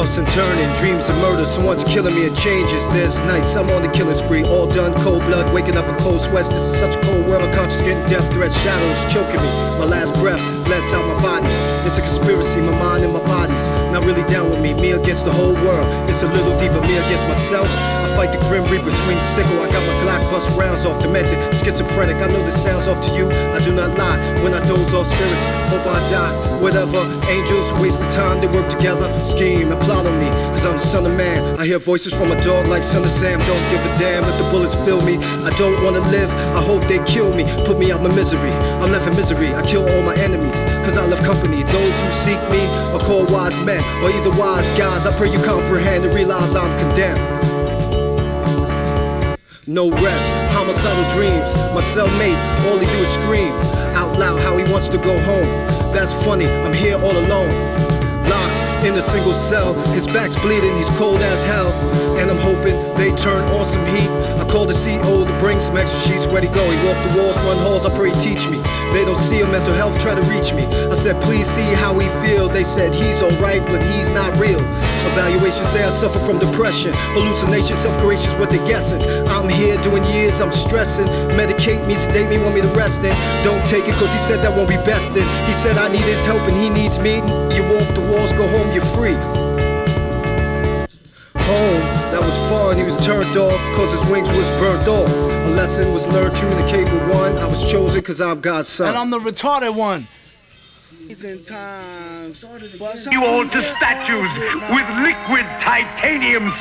Tossing, turning, dreams of murder. Someone's killing me, it changes. There's nights I'm on the killing spree. All done, cold blood, waking up in cold sweats. This is such a cold world. Conscious getting death threats, shadows choking me. My last breath lets out my body. It's a conspiracy, my mind and my body's not really down with me. Me against the whole world. It's a little deeper, me against myself. I fight the grim reaper, swing sickle. I got my Glock bust rounds off, demented, schizophrenic. I know this sounds off to you. I do not lie when I doze off spirits. Hope I. Whatever, angels waste the time. They work together, scheme and plot on me. Cause I'm the son of man. I hear voices from a dog like son of Sam. Don't give a damn if the bullets fill me. I don't wanna live. I hope they kill me. Put me out my misery. I'm left in misery. I kill all my enemies. Cause I love company. Those who seek me are called wise men or either wise guys. I pray you comprehend and realize I'm condemned. No rest, homicidal dreams. My cellmate, all he do is scream out loud how he wants to go home. That's funny, I'm here all alone. Locked in a single cell, his back's bleeding, he's cold as hell. And I'm hoping they turn on some heat. I call the CO to bring some extra sheets. Where'd he go? He walked the walls, run halls, I pray he teach me. They don't see him, mental health try to reach me. I said, please see how he feel. They said he's alright, but he's not real. Evaluation say I suffer from depression. Hallucination, self-creation is what they're guessing. I'm here doing years, I'm stressing. Medicate me, sedate me, want me to rest in. Don't take it, cause he said that won't be best in. He said I need his help and he needs me. You walk the walls, go home, you're free. Home, that was far and he was turned off cause his wings was burnt off. A lesson was learned, communicate with one. I was chosen cause I'm God's son. And I'm the retarded one. You alter statues with liquid titanium.